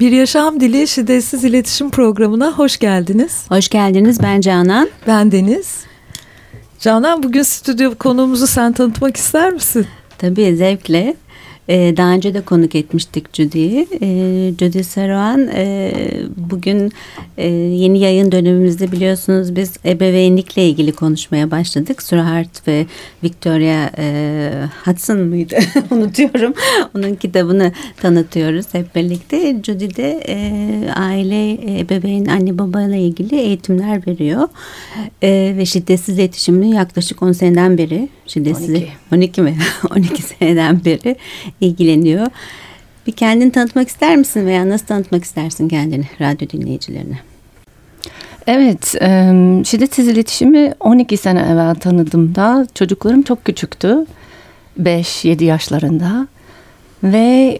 Bir Yaşam Dili Şiddetsiz İletişim Programı'na hoş geldiniz. Hoş geldiniz. Ben Canan. Ben Deniz. Canan bugün stüdyo konuğumuzu sen tanıtmak ister misin? Tabii zevkle. Ee, daha önce de konuk etmiştik Judy'yi. Ee, Judy Saruhan e, bugün e, yeni yayın dönemimizde biliyorsunuz biz ebeveynlikle ilgili konuşmaya başladık. Surahart ve Victoria e, Hudson mıydı? Unutuyorum. Onun kitabını tanıtıyoruz hep birlikte. Judy de e, aile, ebeveyn, anne babayla ilgili eğitimler veriyor. E, ve şiddetsiz iletişimini yaklaşık 10 seneden beri şiddetsiz 12, 12 mi? 12 seneden beri ilgileniyor. Bir kendini tanıtmak ister misin veya nasıl tanıtmak istersin kendini radyo dinleyicilerine? Evet, şiddetsiz iletişimi 12 sene evvel tanıdığımda çocuklarım çok küçüktü. 5-7 yaşlarında. Ve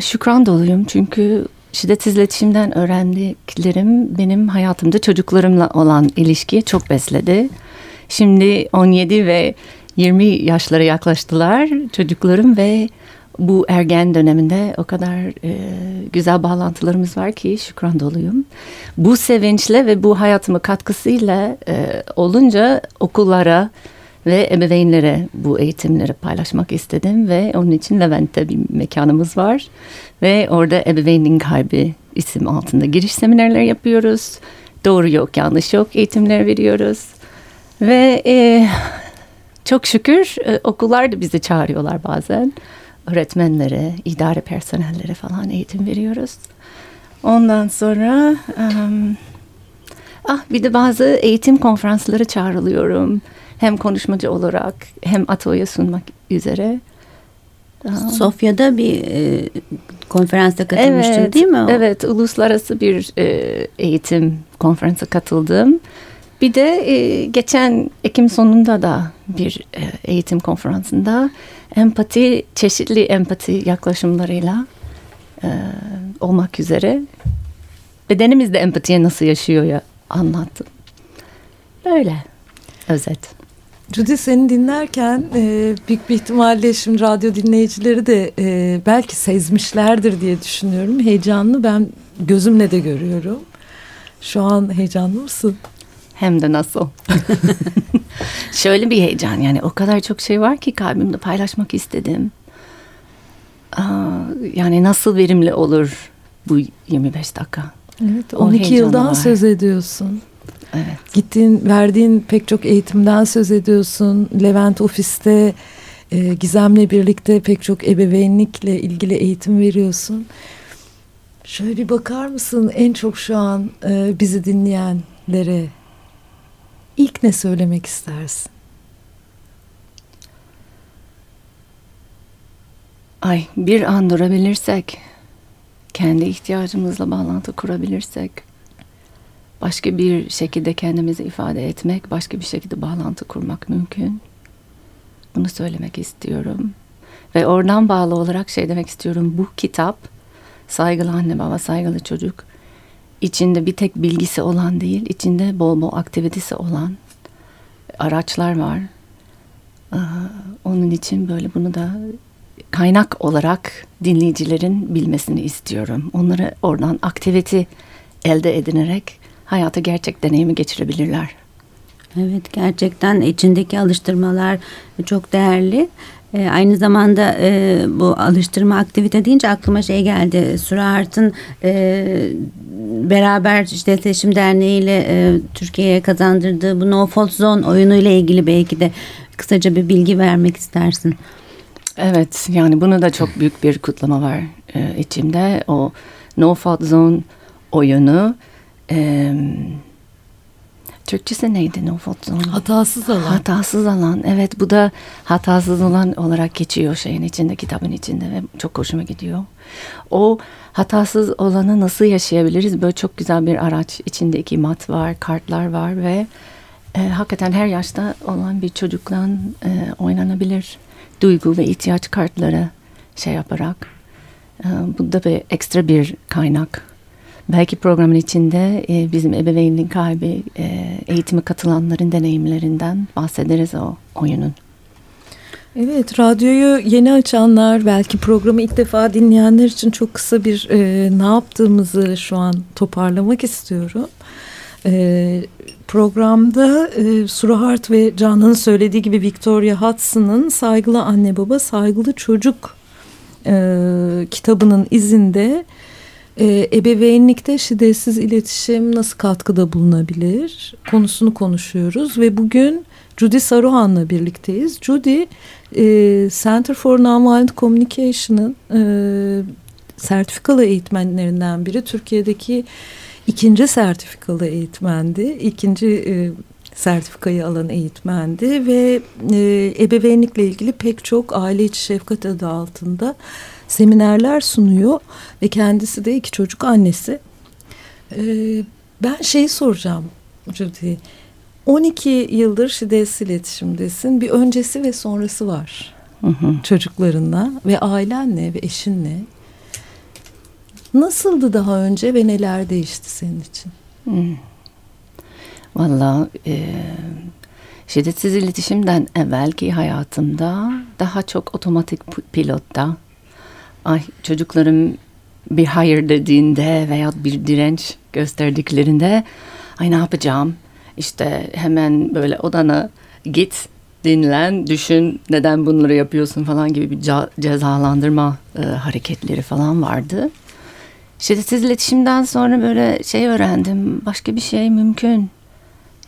şükran doluyum çünkü şiddetsiz iletişimden öğrendiklerim benim hayatımda çocuklarımla olan ilişkiyi çok besledi. Şimdi 17 ve 20 yaşlara yaklaştılar çocuklarım ve bu ergen döneminde o kadar e, güzel bağlantılarımız var ki şükran doluyum. Bu sevinçle ve bu hayatıma katkısıyla e, olunca okullara ve ebeveynlere bu eğitimleri paylaşmak istedim ve onun için Levent'te bir mekanımız var ve orada ebeveynliğin kaybı isim altında giriş seminerleri yapıyoruz. Doğru yok yanlış yok eğitimler veriyoruz ve e, çok şükür e, okullar da bizi çağırıyorlar bazen öğretmenlere, idare personellere falan eğitim veriyoruz. Ondan sonra um, ah bir de bazı eğitim konferansları çağrılıyorum. Hem konuşmacı olarak hem atölye sunmak üzere. Sofya'da bir e, konferansa katılmıştın evet, değil mi? O? Evet, uluslararası bir e, eğitim konferansa katıldım. Bir de e, geçen Ekim sonunda da bir e, eğitim konferansında empati, çeşitli empati yaklaşımlarıyla e, olmak üzere bedenimiz de empatiye nasıl yaşıyor ya anlattım. Böyle özet. Judy seni dinlerken e, büyük bir ihtimalle şimdi radyo dinleyicileri de e, belki sezmişlerdir diye düşünüyorum. Heyecanlı ben gözümle de görüyorum. Şu an heyecanlı mısın? Hem de nasıl. Şöyle bir heyecan yani o kadar çok şey var ki kalbimde paylaşmak istedim. Aa, yani nasıl verimli olur bu 25 dakika. Evet 12 yıldan var. söz ediyorsun. Evet. Gittiğin, verdiğin pek çok eğitimden söz ediyorsun. Levent ofiste e, Gizem'le birlikte pek çok ebeveynlikle ilgili eğitim veriyorsun. Şöyle bir bakar mısın en çok şu an e, bizi dinleyenlere ilk ne söylemek istersin? Ay bir an durabilirsek, kendi ihtiyacımızla bağlantı kurabilirsek, başka bir şekilde kendimizi ifade etmek, başka bir şekilde bağlantı kurmak mümkün. Bunu söylemek istiyorum. Ve oradan bağlı olarak şey demek istiyorum. Bu kitap saygılı anne baba, saygılı çocuk içinde bir tek bilgisi olan değil, içinde bol bol aktivitesi olan araçlar var. Onun için böyle bunu da kaynak olarak dinleyicilerin bilmesini istiyorum. Onları oradan aktivite elde edinerek hayata gerçek deneyimi geçirebilirler. Evet gerçekten içindeki alıştırmalar çok değerli. E, aynı zamanda e, bu alıştırma aktivite deyince aklıma şey geldi. Surahart'ın e, beraber işte İletişim Derneği ile e, Türkiye'ye kazandırdığı bu No Fault Zone oyunu ile ilgili belki de kısaca bir bilgi vermek istersin. Evet yani bunu da çok büyük bir kutlama var e, içimde. O No Fault Zone oyunu e, Türkçesi neydi No Fault Zone? Hatasız alan. Hatasız alan. Evet bu da hatasız olan olarak geçiyor şeyin içinde, kitabın içinde ve çok hoşuma gidiyor. O hatasız olanı nasıl yaşayabiliriz? Böyle çok güzel bir araç. İçinde iki mat var, kartlar var ve e, hakikaten her yaşta olan bir çocukla e, oynanabilir. Duygu ve ihtiyaç kartları şey yaparak. E, bu da bir ekstra bir kaynak Belki programın içinde e, bizim ebeveynlik kaybı e, eğitime katılanların deneyimlerinden bahsederiz o oyunun. Evet, radyoyu yeni açanlar, belki programı ilk defa dinleyenler için çok kısa bir e, ne yaptığımızı şu an toparlamak istiyorum. E, programda e, Surahart ve Canan'ın söylediği gibi Victoria Hudson'ın Saygılı Anne Baba Saygılı Çocuk e, kitabının izinde e, ebeveynlikte şiddetsiz iletişim nasıl katkıda bulunabilir konusunu konuşuyoruz ve bugün Judy Saruhan'la birlikteyiz. Judy e, Center for Nonviolent Communication'ın e, sertifikalı eğitmenlerinden biri. Türkiye'deki ikinci sertifikalı eğitmendi. İkinci e, sertifikayı alan eğitmendi ve e, ebeveynlikle ilgili pek çok aile içi şefkat adı altında seminerler sunuyor ve kendisi de iki çocuk annesi. E, ben şeyi soracağım Judy. 12 yıldır şiddetsiz iletişimdesin. Bir öncesi ve sonrası var. Hı hı. Çocuklarınla ve ailenle ve eşinle. Nasıldı daha önce ve neler değişti senin için? Hmm. Valla e, şiddetsiz iletişimden evvelki hayatımda daha çok otomatik pilotta ay çocuklarım bir hayır dediğinde veya bir direnç gösterdiklerinde ay ne yapacağım işte hemen böyle odana git dinlen düşün neden bunları yapıyorsun falan gibi bir cezalandırma e, hareketleri falan vardı. Şiddetsiz iletişimden sonra böyle şey öğrendim başka bir şey mümkün.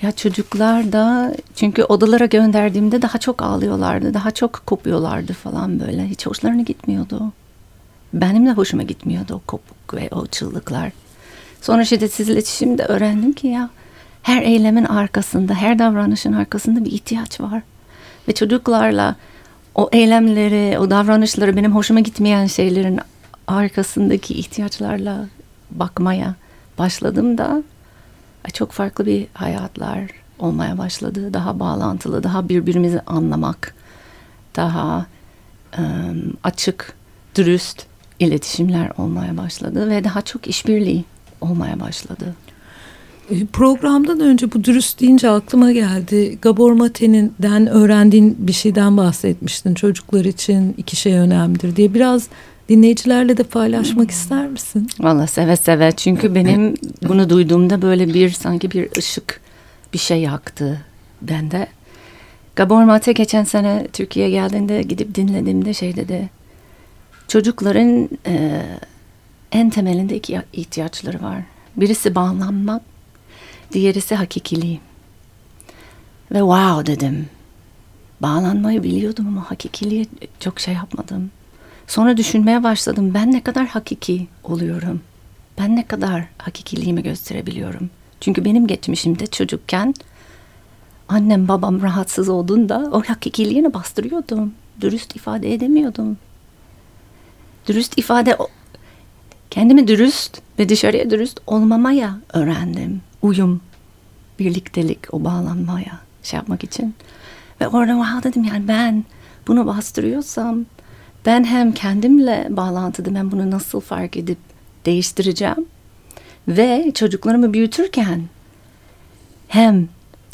Ya çocuklar da çünkü odalara gönderdiğimde daha çok ağlıyorlardı, daha çok kopuyorlardı falan böyle. Hiç hoşlarına gitmiyordu. Benim de hoşuma gitmiyordu o kopuk ve o çığlıklar. Sonra şiddetsiz iletişimde öğrendim ki ya her eylemin arkasında, her davranışın arkasında bir ihtiyaç var. Ve çocuklarla o eylemleri, o davranışları benim hoşuma gitmeyen şeylerin arkasındaki ihtiyaçlarla bakmaya başladım da çok farklı bir hayatlar olmaya başladı. Daha bağlantılı, daha birbirimizi anlamak, daha um, açık, dürüst iletişimler olmaya başladı ve daha çok işbirliği olmaya başladı. E, programdan önce bu dürüst deyince aklıma geldi. Gabor Mate'nin öğrendiğin bir şeyden bahsetmiştin. Çocuklar için iki şey önemlidir diye. Biraz dinleyicilerle de paylaşmak ister misin? Valla seve seve. Çünkü benim bunu duyduğumda böyle bir sanki bir ışık bir şey yaktı bende. Gabor Mate geçen sene Türkiye'ye geldiğinde gidip dinlediğimde şey dedi. Çocukların e, en temelinde iki ihtiyaçları var. Birisi bağlanmak, diğerisi hakikiliği. Ve wow dedim. Bağlanmayı biliyordum ama hakikiliğe çok şey yapmadım. Sonra düşünmeye başladım. Ben ne kadar hakiki oluyorum? Ben ne kadar hakikiliğimi gösterebiliyorum? Çünkü benim geçmişimde çocukken annem babam rahatsız olduğunda o hakikiliğini bastırıyordum. Dürüst ifade edemiyordum. Dürüst ifade kendimi dürüst ve dışarıya dürüst olmamaya öğrendim. Uyum, birliktelik, o bağlanmaya şey yapmak için. Ve orada wow dedim yani ben bunu bastırıyorsam ben hem kendimle bağlantıda ben bunu nasıl fark edip değiştireceğim ve çocuklarımı büyütürken hem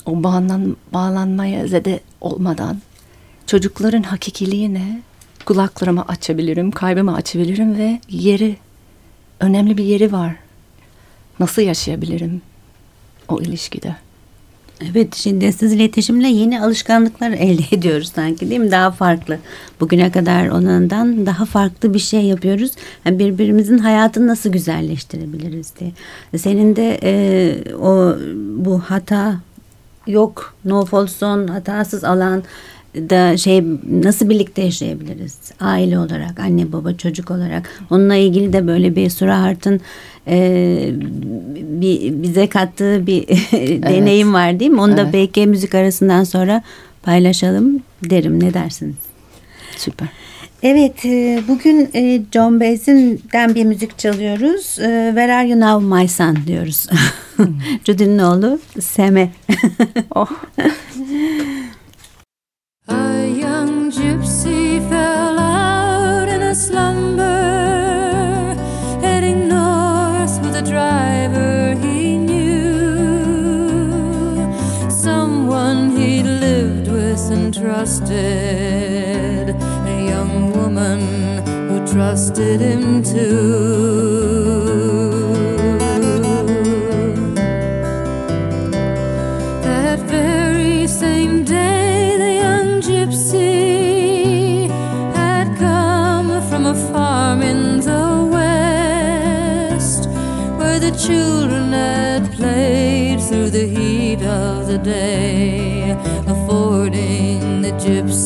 o bağlan, bağlanmaya zede olmadan çocukların hakikiliğine kulaklarımı açabilirim, kalbimi açabilirim ve yeri, önemli bir yeri var. Nasıl yaşayabilirim o ilişkide? Evet şiddetsiz iletişimle yeni alışkanlıklar elde ediyoruz sanki değil mi? Daha farklı. Bugüne kadar ondan daha farklı bir şey yapıyoruz. Yani birbirimizin hayatını nasıl güzelleştirebiliriz diye. Senin de e, o bu hata yok, no fault zone, hatasız alan da şey nasıl birlikte yaşayabiliriz? Aile olarak, anne baba çocuk olarak. Onunla ilgili de böyle bir Sura Hart'ın e, bir, bize kattığı bir evet. deneyim var değil mi? Onu evet. da belki müzik arasından sonra paylaşalım derim. Ne dersiniz? Süper. Evet, e, bugün e, John Baez'den bir müzik çalıyoruz. E, Where Are You Now My Son diyoruz. Hmm. Judy'nin oğlu Seme. oh. trusted a young woman who trusted him too.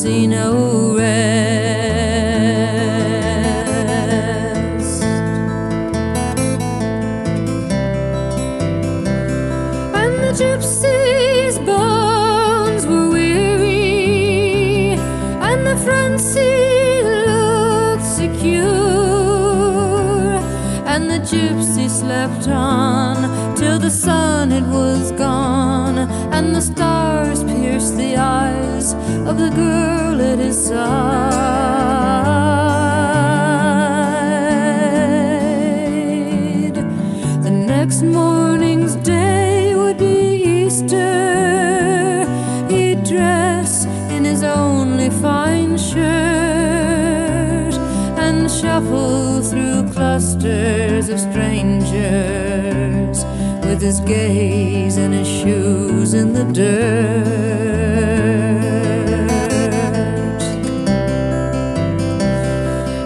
see no red. Gypsy slept on till the sun it was gone, and the stars pierced the eyes of the girl at his side. Clusters of strangers with his gaze and his shoes in the dirt.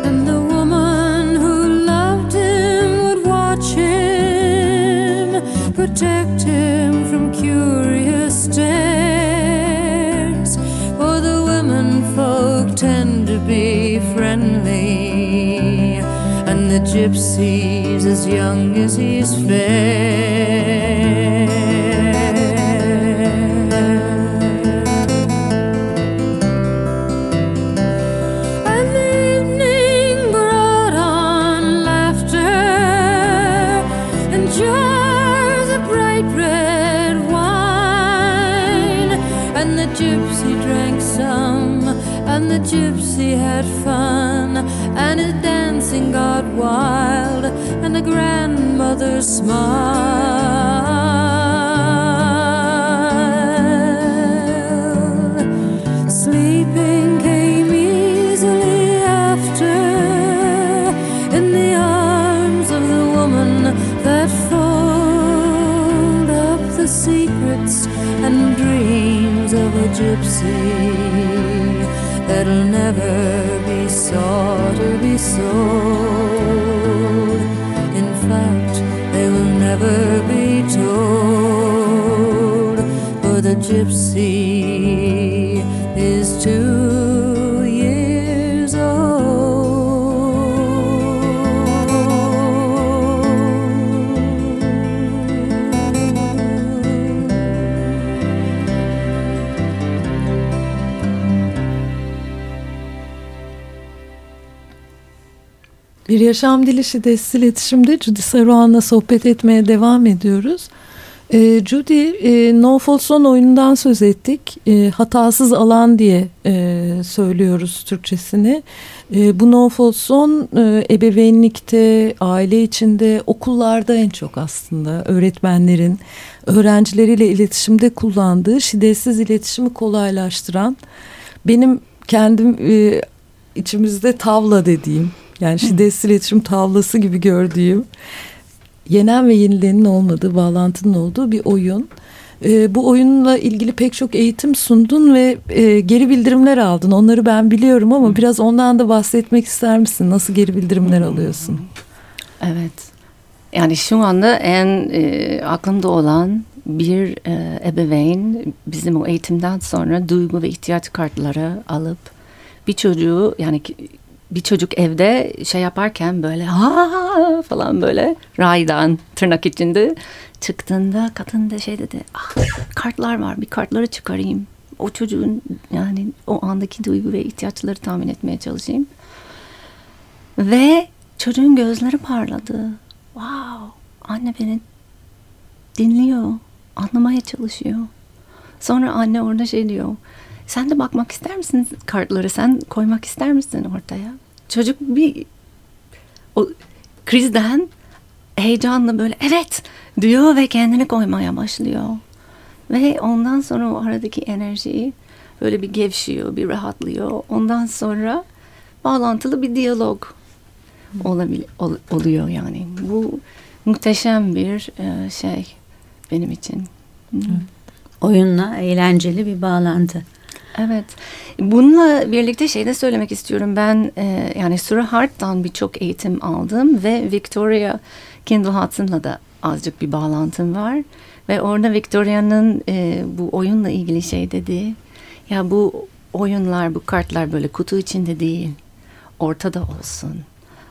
And the woman who loved him would watch him, protect him from curious stares. For the women folk tend to be friendly, the gypsy's as young as he's fair. The grandmother smiled. Bir Yaşam Dili Şiddetli İletişim'de Judy Saruhan'la sohbet etmeye devam ediyoruz. Ee, Judy, e, No Fault Zone oyunundan söz ettik. E, hatasız alan diye e, söylüyoruz Türkçesini. E, bu No Fault Zone e, ebeveynlikte, aile içinde, okullarda en çok aslında öğretmenlerin öğrencileriyle iletişimde kullandığı şiddetsiz iletişimi kolaylaştıran benim kendim e, içimizde tavla dediğim yani şiddetsiz iletişim tavlası gibi gördüğüm yenen ve yenilenin olmadığı, bağlantının olduğu bir oyun. E, bu oyunla ilgili pek çok eğitim sundun ve e, geri bildirimler aldın. Onları ben biliyorum ama biraz ondan da bahsetmek ister misin? Nasıl geri bildirimler alıyorsun? Evet. Yani şu anda en e, aklımda olan bir e, ebeveyn bizim o eğitimden sonra duygu ve ihtiyaç kartları alıp bir çocuğu yani bir çocuk evde şey yaparken böyle ha falan böyle raydan tırnak içinde çıktığında kadın da şey dedi ah, kartlar var bir kartları çıkarayım. O çocuğun yani o andaki duygu ve ihtiyaçları tahmin etmeye çalışayım. Ve çocuğun gözleri parladı. Wow anne beni dinliyor anlamaya çalışıyor. Sonra anne orada şey diyor sen de bakmak ister misin kartları? Sen koymak ister misin ortaya? Çocuk bir o krizden heyecanla böyle evet! diyor ve kendini koymaya başlıyor. Ve ondan sonra o aradaki enerjiyi böyle bir gevşiyor bir rahatlıyor. Ondan sonra bağlantılı bir diyalog olabil, ol, oluyor yani. Bu muhteşem bir e, şey benim için. Oyunla eğlenceli bir bağlantı. Evet. Bununla birlikte şey de söylemek istiyorum. Ben e, yani Sura Hart'tan birçok eğitim aldım ve Victoria Kendall Hudson'la da azıcık bir bağlantım var. Ve orada Victoria'nın e, bu oyunla ilgili şey dedi. Ya bu oyunlar, bu kartlar böyle kutu içinde değil. Ortada olsun.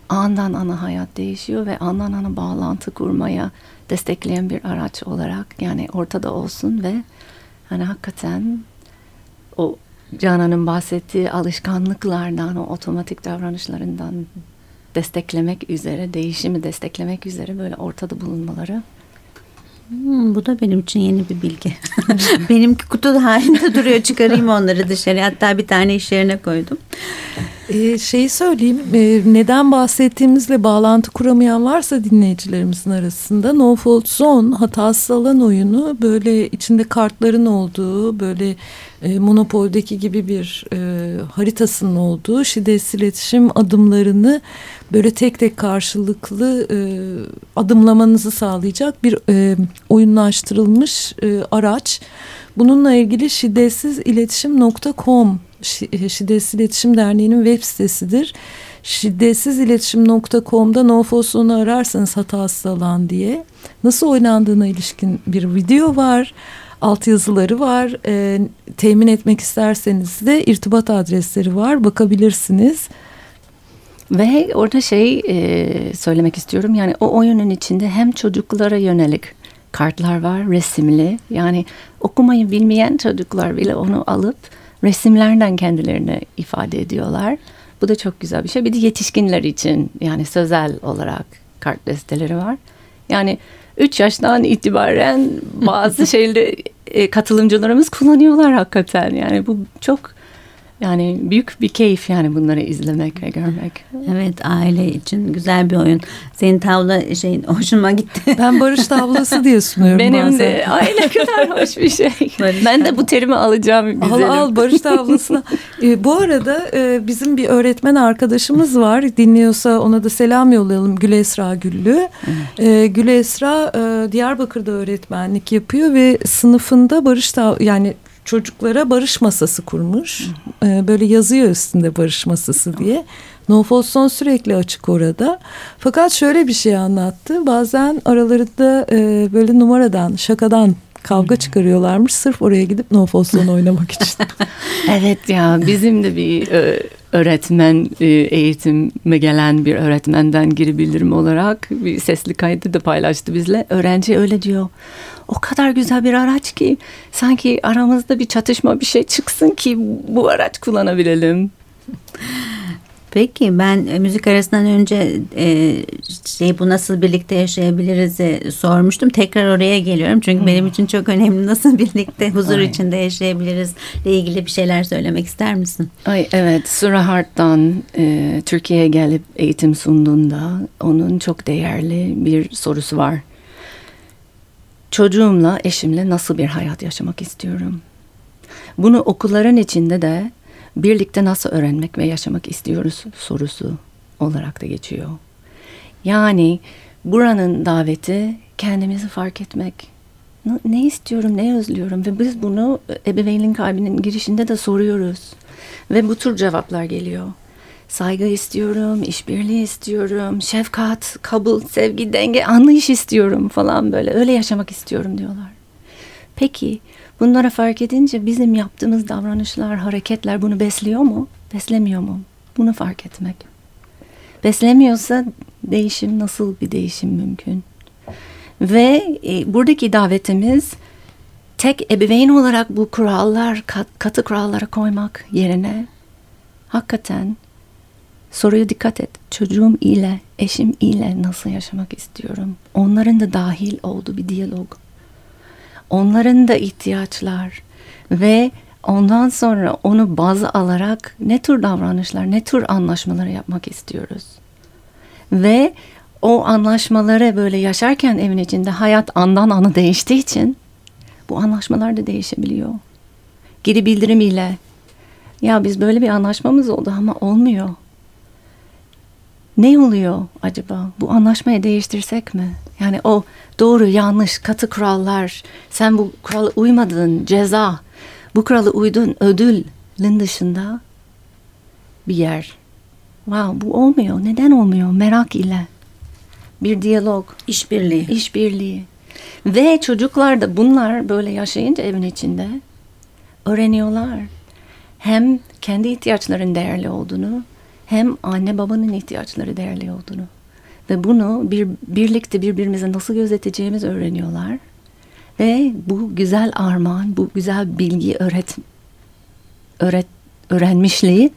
Andan ana hayat değişiyor ve andan ana bağlantı kurmaya destekleyen bir araç olarak yani ortada olsun ve hani hakikaten o Canan'ın bahsettiği alışkanlıklardan, o otomatik davranışlarından desteklemek üzere, değişimi desteklemek üzere böyle ortada bulunmaları. Hmm, bu da benim için yeni bir bilgi. Benimki kutu halinde duruyor. Çıkarayım onları dışarı. Hatta bir tane iş yerine koydum. Ee, şeyi söyleyeyim, e, neden bahsettiğimizle bağlantı kuramayan varsa dinleyicilerimizin arasında No Fault Zone hatasız alan oyunu böyle içinde kartların olduğu böyle e, Monopol'deki gibi bir e, haritasının olduğu şiddetsiz iletişim adımlarını böyle tek tek karşılıklı e, adımlamanızı sağlayacak bir e, oyunlaştırılmış e, araç. Bununla ilgili şiddetsiziletişim.com Şiddetsiz İletişim Derneği'nin web sitesidir. Şiddetsiziletişim.com'da Nofoson'u ararsanız hatasız alan diye nasıl oynandığına ilişkin bir video var. Altyazıları var. E, temin etmek isterseniz de irtibat adresleri var. Bakabilirsiniz. Ve orada şey e, söylemek istiyorum. Yani o oyunun içinde hem çocuklara yönelik kartlar var resimli. Yani okumayı bilmeyen çocuklar bile onu alıp resimlerden kendilerini ifade ediyorlar. Bu da çok güzel bir şey. Bir de yetişkinler için yani sözel olarak kart desteleri var. Yani 3 yaştan itibaren bazı şeyleri e, katılımcılarımız kullanıyorlar hakikaten. Yani bu çok yani büyük bir keyif yani bunları izlemek ve görmek. Evet aile için güzel bir oyun. Senin tavla şeyin hoşuma gitti. Ben barış tavlası diye sunuyorum Benim bazen. de ay ne kadar hoş bir şey. ben de bu terimi alacağım. Al güzelim. al barış tavlasına. Ee, bu arada e, bizim bir öğretmen arkadaşımız var. Dinliyorsa ona da selam yollayalım. Gül Esra Güllü. Ee, Gül Esra e, Diyarbakır'da öğretmenlik yapıyor ve sınıfında barış tav yani çocuklara barış masası kurmuş. Ee, böyle yazıyor üstünde barış masası diye. Nofosson sürekli açık orada. Fakat şöyle bir şey anlattı. Bazen aralarında e, böyle numaradan, şakadan kavga çıkarıyorlarmış. Sırf oraya gidip Nofosson oynamak için. Evet ya bizim de bir e, öğretmen e, eğitime gelen bir öğretmenden geri bildirim olarak bir sesli kaydı da paylaştı bizle. Öğrenci öyle diyor. O kadar güzel bir araç ki sanki aramızda bir çatışma bir şey çıksın ki bu araç kullanabilelim. Peki ben e, müzik arasından önce e, şey bu nasıl birlikte yaşayabiliriz e, sormuştum. Tekrar oraya geliyorum. Çünkü benim için çok önemli nasıl birlikte huzur Ay. içinde yaşayabiliriz ile ilgili bir şeyler söylemek ister misin? Ay evet Sura Hart'tan e, Türkiye'ye gelip eğitim sunduğunda onun çok değerli bir sorusu var. Çocuğumla, eşimle nasıl bir hayat yaşamak istiyorum? Bunu okulların içinde de birlikte nasıl öğrenmek ve yaşamak istiyoruz sorusu olarak da geçiyor. Yani buranın daveti kendimizi fark etmek. Ne- istiyorum, ne özlüyorum ve biz bunu ebeveynlik kalbinin girişinde de soruyoruz. Ve bu tür cevaplar geliyor. Saygı istiyorum, işbirliği istiyorum, şefkat, kabul, sevgi, denge, anlayış istiyorum falan böyle. Öyle yaşamak istiyorum diyorlar. Peki bunlara fark edince bizim yaptığımız davranışlar, hareketler bunu besliyor mu? Beslemiyor mu? Bunu fark etmek. Beslemiyorsa değişim nasıl bir değişim mümkün? Ve e, buradaki davetimiz tek ebeveyn olarak bu kurallar, kat- katı kurallara koymak yerine hakikaten soruya dikkat et. Çocuğum ile, eşim ile nasıl yaşamak istiyorum? Onların da dahil olduğu bir diyalog. Onların da ihtiyaçlar ve ondan sonra onu bazı alarak ne tür davranışlar, ne tür anlaşmalar yapmak istiyoruz. Ve o anlaşmaları böyle yaşarken evin içinde hayat andan ana değiştiği için bu anlaşmalar da değişebiliyor. Geri bildirim ile ya biz böyle bir anlaşmamız oldu ama olmuyor. Ne oluyor acaba? Bu anlaşmayı değiştirsek mi? Yani o doğru yanlış katı kurallar. Sen bu kurala uymadın ceza. Bu kurala uydun ödülün dışında bir yer. Wow bu olmuyor. Neden olmuyor? Merak ile. Bir diyalog. İşbirliği. işbirliği. Ve çocuklar da bunlar böyle yaşayınca evin içinde öğreniyorlar. Hem kendi ihtiyaçların değerli olduğunu hem anne babanın ihtiyaçları değerli olduğunu. Ve bunu bir birlikte birbirimize nasıl gözeteceğimizi öğreniyorlar. Ve bu güzel armağan, bu güzel bilgi öğret, öğret öğrenmişliği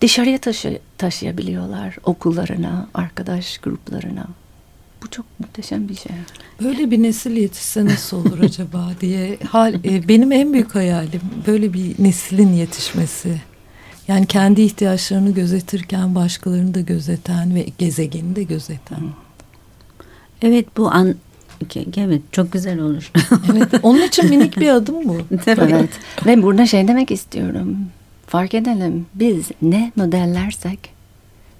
dışarıya taşı, taşıyabiliyorlar okullarına, arkadaş gruplarına. Bu çok muhteşem bir şey. Böyle bir nesil yetişse nasıl olur acaba diye hal, e, benim en büyük hayalim böyle bir neslin yetişmesi. Yani kendi ihtiyaçlarını gözetirken başkalarını da gözeten ve gezegeni de gözeten. Evet bu an evet çok güzel olur. Evet, onun için minik bir adım bu. Evet. Ve burada şey demek istiyorum. Fark edelim biz ne modellersek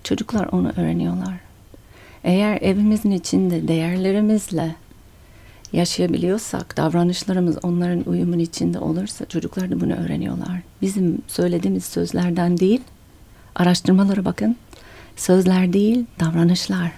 çocuklar onu öğreniyorlar. Eğer evimizin içinde değerlerimizle yaşayabiliyorsak, davranışlarımız onların uyumun içinde olursa çocuklar da bunu öğreniyorlar. Bizim söylediğimiz sözlerden değil, araştırmalara bakın. Sözler değil, davranışlar.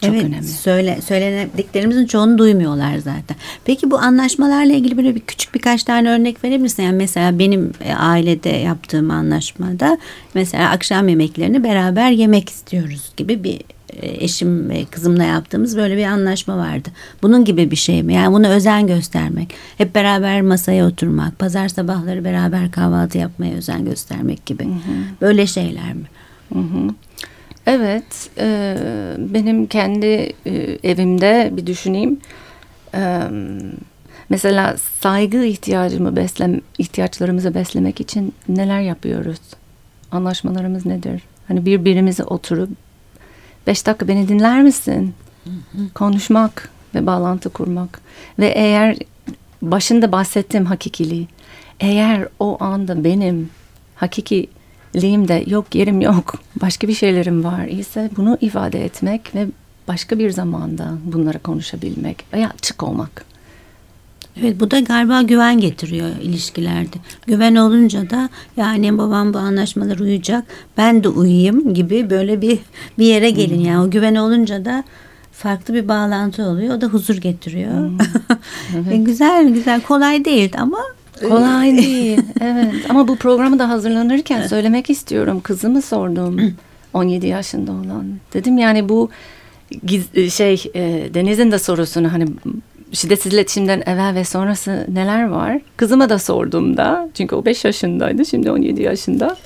Çok evet, önemli. Söyle, söylenediklerimizin çoğunu duymuyorlar zaten. Peki bu anlaşmalarla ilgili böyle bir küçük birkaç tane örnek verir misin? Yani mesela benim e, ailede yaptığım anlaşmada mesela akşam yemeklerini beraber yemek istiyoruz gibi bir eşim ve kızımla yaptığımız böyle bir anlaşma vardı. Bunun gibi bir şey mi? Yani buna özen göstermek, hep beraber masaya oturmak, pazar sabahları beraber kahvaltı yapmaya özen göstermek gibi. Böyle şeyler mi? Hı hı. Evet, e, benim kendi e, evimde bir düşüneyim. E, mesela saygı ihtiyacımı beslem, ihtiyaçlarımızı beslemek için neler yapıyoruz? Anlaşmalarımız nedir? Hani birbirimize oturup beş dakika beni dinler misin? Konuşmak ve bağlantı kurmak. Ve eğer başında bahsettiğim hakikiliği, eğer o anda benim hakiki liğimde yok yerim yok başka bir şeylerim var ise bunu ifade etmek ve başka bir zamanda bunları konuşabilmek veya açık olmak. Evet bu da galiba güven getiriyor ilişkilerde. Güven olunca da ya annem babam bu anlaşmalar uyacak ben de uyuyayım gibi böyle bir bir yere gelin. Yani o güven olunca da farklı bir bağlantı oluyor. O da huzur getiriyor. Evet. güzel güzel kolay değil ama Kolay değil. Evet. Ama bu programı da hazırlanırken söylemek istiyorum. Kızımı sordum. 17 yaşında olan. Dedim yani bu şey e, Deniz'in de sorusunu hani şiddetsiz iletişimden evvel ve sonrası neler var? Kızıma da sorduğumda çünkü o 5 yaşındaydı şimdi 17 yaşında.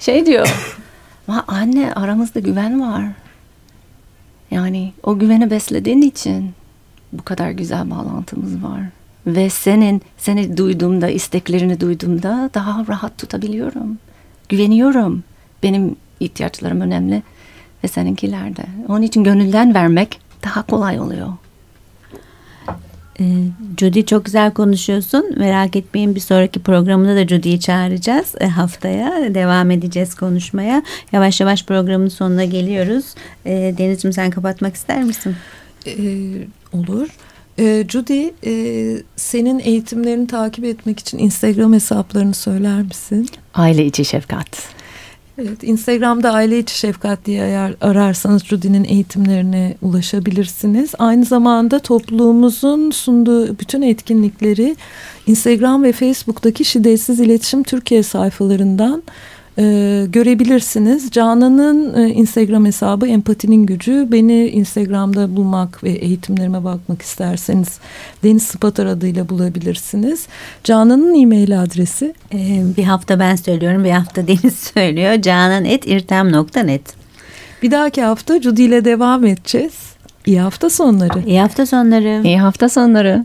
Şey diyor. Ama anne aramızda güven var. Yani o güveni beslediğin için bu kadar güzel bağlantımız var ve senin seni duyduğumda isteklerini duyduğumda daha rahat tutabiliyorum. Güveniyorum. Benim ihtiyaçlarım önemli ve seninkiler de. Onun için gönülden vermek daha kolay oluyor. Ee, Judy çok güzel konuşuyorsun. Merak etmeyin bir sonraki programda da Judy'yi çağıracağız e, haftaya. Devam edeceğiz konuşmaya. Yavaş yavaş programın sonuna geliyoruz. E, Deniz'ciğim sen kapatmak ister misin? Ee, olur. E, Judy, e, senin eğitimlerini takip etmek için Instagram hesaplarını söyler misin? Aile içi şefkat. Evet, Instagram'da aile içi şefkat diye ararsanız Judy'nin eğitimlerine ulaşabilirsiniz. Aynı zamanda topluluğumuzun sunduğu bütün etkinlikleri Instagram ve Facebook'taki Şiddetsiz İletişim Türkiye sayfalarından e, görebilirsiniz. Canan'ın e, Instagram hesabı Empatinin Gücü. Beni Instagram'da bulmak ve eğitimlerime bakmak isterseniz Deniz Spatar adıyla bulabilirsiniz. Canan'ın e-mail adresi? Ee, bir hafta ben söylüyorum bir hafta Deniz söylüyor. canan.irtem.net Bir dahaki hafta Judy ile devam edeceğiz. İyi hafta sonları. İyi hafta sonları. İyi hafta sonları.